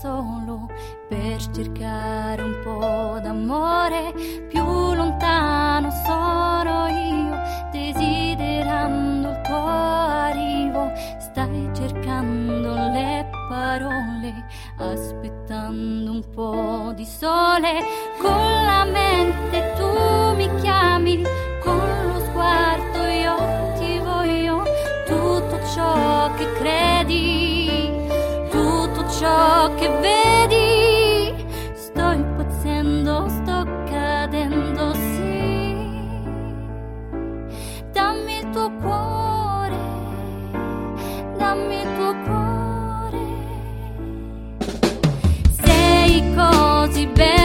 solo per cercare un po' d'amore, più lontano sono io, desiderando il tuo arrivo, stai cercando le parole, aspettando un po' di sole, con la mente tu mi che vedi, sto impazzendo, sto cadendo, sì, dammi il tuo cuore, dammi il tuo cuore, sei così bella.